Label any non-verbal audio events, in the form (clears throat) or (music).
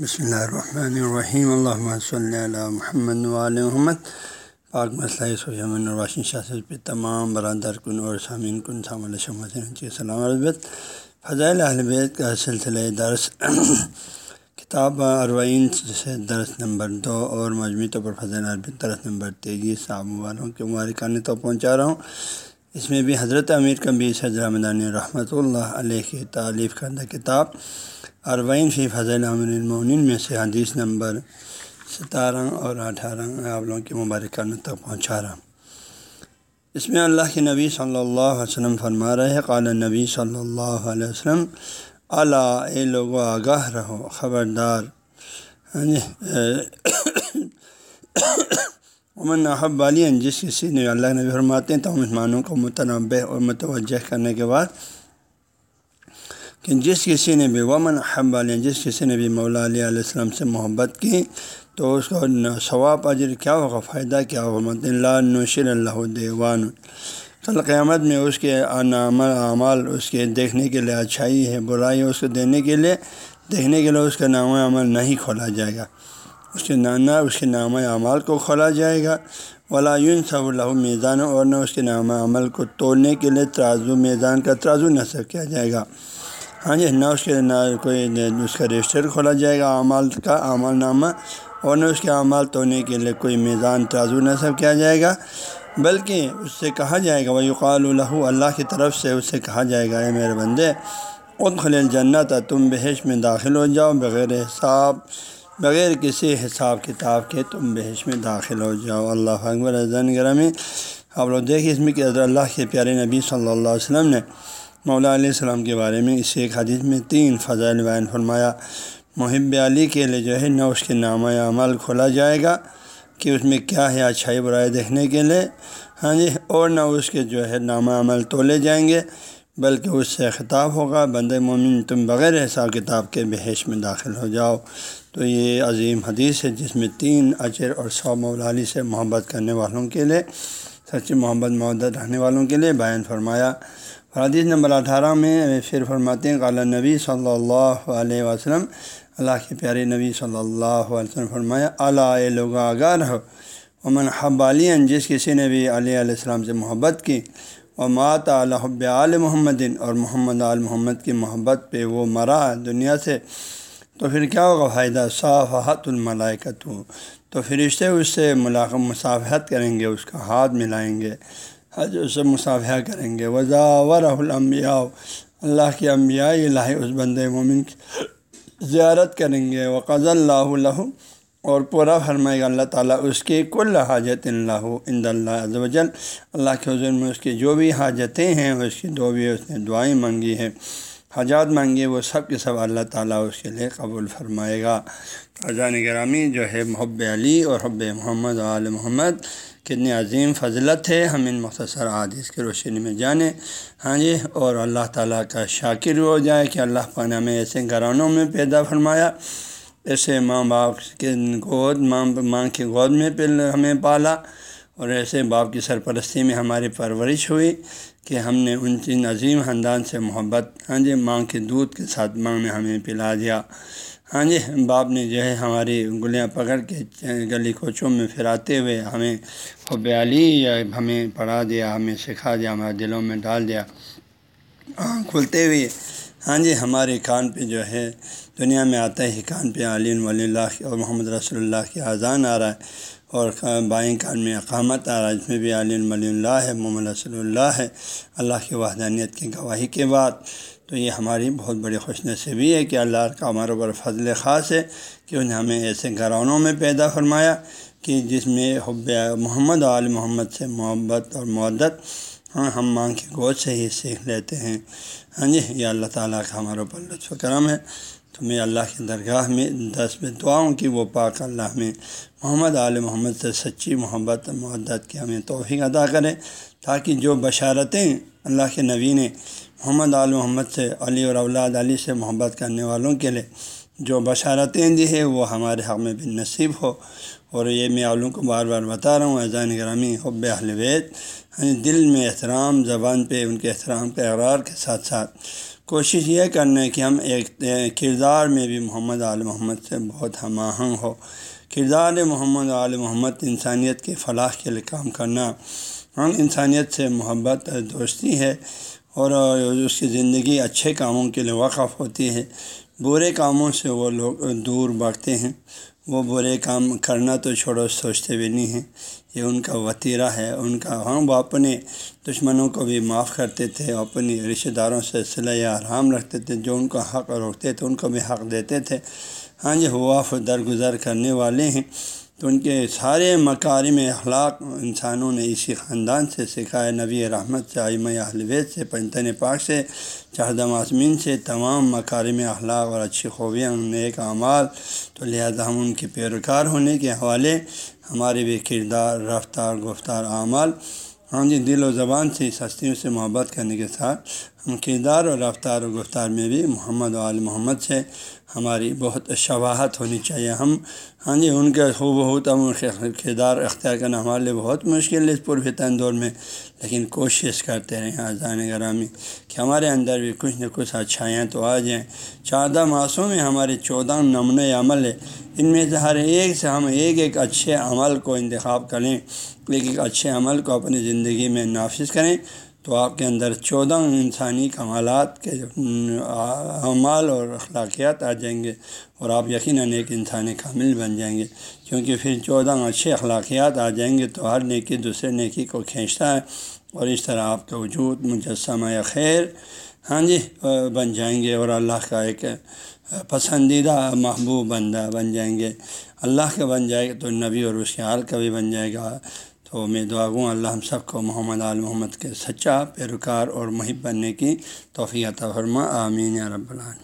بسم اللہ الرحمن الرحیم۔ اللہ صلی اللہ محمد محمد۔ پاک مسئلہ سمن الراشن شاہ پہ تمام برادر کن اور سامعین کن سلام عربت فضائل اہل بیت کا سلسلہ درس (clears throat) کتاب اروئین سے درس نمبر دو اور مجموعی طور پر فضائل عربت درس نمبر تیئیس۔ صاحب والوں کے مبارکانے تو پہنچا رہا ہوں۔ اس میں بھی حضرت امیر کبیر حضرت رحمدانی رحمۃ اللہ علیہ کی تعلیف کردہ کتاب اروین فی فضل امر المعن میں سے حدیث نمبر ستارہ اور اٹھارہ آپ لوگوں کے مبارکانہ تک پہنچا رہا اس میں اللہ کے نبی صلی اللہ علیہ وسلم فرما رہے قال نبی صلی اللہ علیہ وسلم اللہ اے لوگو آگاہ رہو خبردار۔ ہاں جی، امن احب والین جس کسی نے اللہ نبی فرماتے ہیں، تو مسلمانوں کو متنوع اور متوجہ کرنے کے بعد، کہ جس کسی نے بھی ومن حب والین جس کسی نے بھی مولا علیہ علیہ السلام سے محبت کی، تو اس کو ثواب اجر کیا ہوگا، فائدہ کیا ہوگا؟ مت اللہ نشر اللہ دیوان۔ کل قیامت میں اس کے نعمل اعمال اس کے دیکھنے کے لیے اچھائی ہے برائی ہے اس کو دینے کے لیے، دیکھنے کے لیے اس کا نام عمل نہیں کھولا جائے گا۔ اس کے نانا اس کے نام اعمال کو کھولا جائے گا۔ ولاً صب اللہ میزان اور نہ اس کے نام عمل کو توڑنے کے لیے ترازو میزان کا ترازو نصب کیا جائے گا۔ ہاں جی نہ اس کے نہ کوئی اس کا رجسٹر کھولا جائے گا اعمال کا اعمال نامہ اور نہ اس کے اعمال توڑنے کے لیے کوئی میزان ترازو نصب کیا جائے گا، بلکہ اس سے کہا جائے گا وہ یقال الہ اللہ کی طرف سے اس سے کہا جائے گا، اے میرے بندے خود خلیل جنت تم بحث میں داخل ہو جاؤ، بغیر حساب۔ بغیر کسی حساب کتاب کے تم بحث میں داخل ہو جاؤ۔ اللہ اکبر ازن گرمی آپ لوگ دیکھیں اس میں کہ حضرت اللہ کے پیارے نبی صلی اللہ علیہ وسلم نے مولا علیہ السلام کے بارے میں اس ایک حدیث میں تین فضائل بیان فرمایا۔ محب علی کے لیے جو ہے نہ اس کے نامہ عمل کھولا جائے گا کہ اس میں کیا ہے اچھائی برائی دیکھنے کے لیے۔ ہاں جی اور نہ اس کے جو ہے نامہ عمل تولے جائیں گے۔ بلکہ اس سے خطاب ہوگا بند مومن، تم بغیر حساب کتاب کے بحیث میں داخل ہو جاؤ۔ تو یہ عظیم حدیث ہے جس میں تین اجر اور سو مولالی سے محبت کرنے والوں کے لیے، سچی محبت محدت رہنے والوں کے لیے بیان فرمایا۔ حدیث نمبر اٹھارہ میں پھر فرماتے ہیں، قال نبی صلی اللہ علیہ وسلم، اللہ کے پیارے نبی صلی اللہ علیہ وسلم فرمایا اللہ لوگ آگاہ رہو امن حب علین جس کسی نے بھی علیہ علیہ السلام سے محبت کی اور مات الحب عال محمد اور محمد عال محمد کی محبت پہ وہ مرا دنیا سے، تو پھر کیا ہوگا؟ فائدہ صافحت الملائکت ہو تو فرشتے اس سے ملاقات مصافحت کریں گے، اس کا ہاتھ ملائیں گے، حج اس سے مصافحہ کریں گے۔ وضا الانبیاء۔ اللہ کے انبیاء، الہی اس بند مومن کی زیارت کریں گے۔ وقض اللہ اللہ اور پورا فرمائے گا اللہ تعالیٰ، اس کی کل حاجت اللہ اند اللہ وجل اللہ کے حضور میں اس کی جو بھی حاجتیں ہیں، اس کی دو بھی اس نے دعائیں مانگی ہیں۔ حاجات مانگے وہ سب کے سب اللہ تعالیٰ اس کے لیے قبول فرمائے گا۔ اذان گرامی، جو ہے محب علی اور حب محمد عال محمد، کتنی عظیم فضلت ہے۔ ہم ان مختصر عادث کی روشنی میں جانیں۔ ہاں جی اور اللہ تعالیٰ کا شاکر ہو جائے کہ اللہ پانا میں ایسے گھرانوں میں پیدا فرمایا۔ ایسے ماں باپ کے گود ماں ماں کی گود میں ہمیں پالا اور ایسے باپ کی سرپرستی میں ہماری پرورش ہوئی کہ ہم نے ان تین عظیم خاندان سے محبت ہاں جی ماں کے دودھ کے ساتھ ماں نے ہمیں پلا دیا۔ ہاں جی باپ نے جو ہے ہماری انگلیاں پکڑ کے گلی کوچوں میں پھراتے ہوئے ہمیں حب علی یا ہمیں پڑھا دیا، ہمیں سکھا دیا، ہمارے دلوں میں ڈال دیا۔ کھلتے ہوئے ہاں جی ہمارے کان پہ جو ہے، دنیا میں آتا ہی کان پہ علیم ولی اللہ اور محمد رسول اللہ کی اذان آ رہا ہے اور بائیں کان میں اقامت آ رہا ہے اس میں بھی علیم ولی اللہ ہے، محمد رسول اللہ ہے، اللہ کی وحدانیت کی گواہی کے بعد۔ تو یہ ہماری بہت بڑی خوش نصیبی ہے کہ اللہ کا ہمارے اوپر فضل خاص ہے کہ انہیں ہمیں ایسے گھرانوں میں پیدا فرمایا کہ جس میں حب محمد عال محمد سے محبت اور معدت ہاں ہم ماں کی گود سے ہی سیکھ لیتے ہیں۔ ہاں جی یہ اللہ تعالیٰ کا ہمارے اوپر لطف کرم ہے۔ تو میں اللہ کی درگاہ میں، دس میں دعاؤں کی وہ پاک اللہ میں محمد عال محمد سے سچی محبت محدت کی ہمیں توفیق ادا کرے تاکہ جو بشارتیں اللہ کے نبی نے محمد عال محمد سے، علی اور اولاد علی سے محبت کرنے والوں کے لیے جو بشارتیں دی ہے وہ ہمارے حق میں بھی نصیب ہو۔ اور یہ میں عالم کو بار بار بتا رہا ہوں اذان گرامی، حب اہل بیت یعنی دل میں احترام، زبان پہ ان کے احترام کے اقرار کے ساتھ ساتھ۔ کوشش یہ کرنا ہے کہ ہم ایک کردار میں بھی محمد عال محمد سے بہت ہم آہنگ ہو۔ کردار محمد عال محمد انسانیت کے فلاح کے لیے کام کرنا ہم انسانیت سے محبت دوستی ہے۔ اور اس کی زندگی اچھے کاموں کے لیے وقف ہوتی ہے۔ برے کاموں سے وہ لوگ دور بھاگتے ہیں۔ وہ برے کام کرنا تو چھوڑو، سوچتے بھی نہیں ہیں۔ یہ ان کا وطیرہ ہے۔ ان کا ہم وہ اپنے دشمنوں کو بھی معاف کرتے تھے اپنے رشتہ داروں سے صلح آرام رکھتے تھے۔ جو ان کا حق روکتے تھے، ان کو بھی حق دیتے تھے۔ ہاں جی، یہ ہوا درگزر کرنے والے ہیں۔ تو ان کے سارے مکارم اخلاق انسانوں نے اسی خاندان سے سکھائے نبی رحمت سے، آئمہ اہلوید سے، پنتن پاک سے چہدم آسمین سے تمام مکارم اخلاق اور اچھی خوبیاں، نیک اعمال۔ تو لہٰذا ہم ان کے پیروکار ہونے کے حوالے ہمارے بھی کردار، رفتار، گفتار، اعمال ہاں جی دل و زبان سے اس ہستیوں سے محبت کرنے کے ساتھ کردار اور رفتار و گفتار میں بھی محمد وال محمد سے ہماری بہت شواہت ہونی چاہیے۔ ہم ہاں جی ان کے خوب بہت ہم کردار اختیار کرنا ہمارے لیے بہت مشکل ہے اس پرفتن دور میں، لیکن کوشش کرتے رہیں آزان گرامی کہ ہمارے اندر بھی کچھ نہ کچھ اچھائیاں تو آ جائیں۔ چودہ ماسوں میں ہمارے چودہ نمن عمل ہے۔ ان میں سے ہر ایک سے ہم ایک ایک اچھے عمل کو انتخاب کریں، ایک ایک اچھے عمل کو اپنی زندگی میں نافذ کریں۔ تو آپ کے اندر چودہ انسانی کمالات کے اعمال اور اخلاقیات آ جائیں گے اور آپ یقیناً ایک انسانی کامل بن جائیں گے۔ کیونکہ پھر چودہ اچھے اخلاقیات آ جائیں گے تو ہر نیکی دوسرے نیکی کو کھینچتا ہے اور اس طرح آپ کا وجود مجسمہ خیر ہاں جی بن جائیں گے اور اللہ کا ایک پسندیدہ محبوب بندہ بن جائیں گے۔ اللہ کا بن جائے گا تو نبی اور اس کے حال کا بھی بن جائے گا۔ تو میں دعا گوں اللہ ہم سب کو محمد عال محمد کے سچا پیروکار اور محب بننے کی توفیع فرما، آمین رب العالمین۔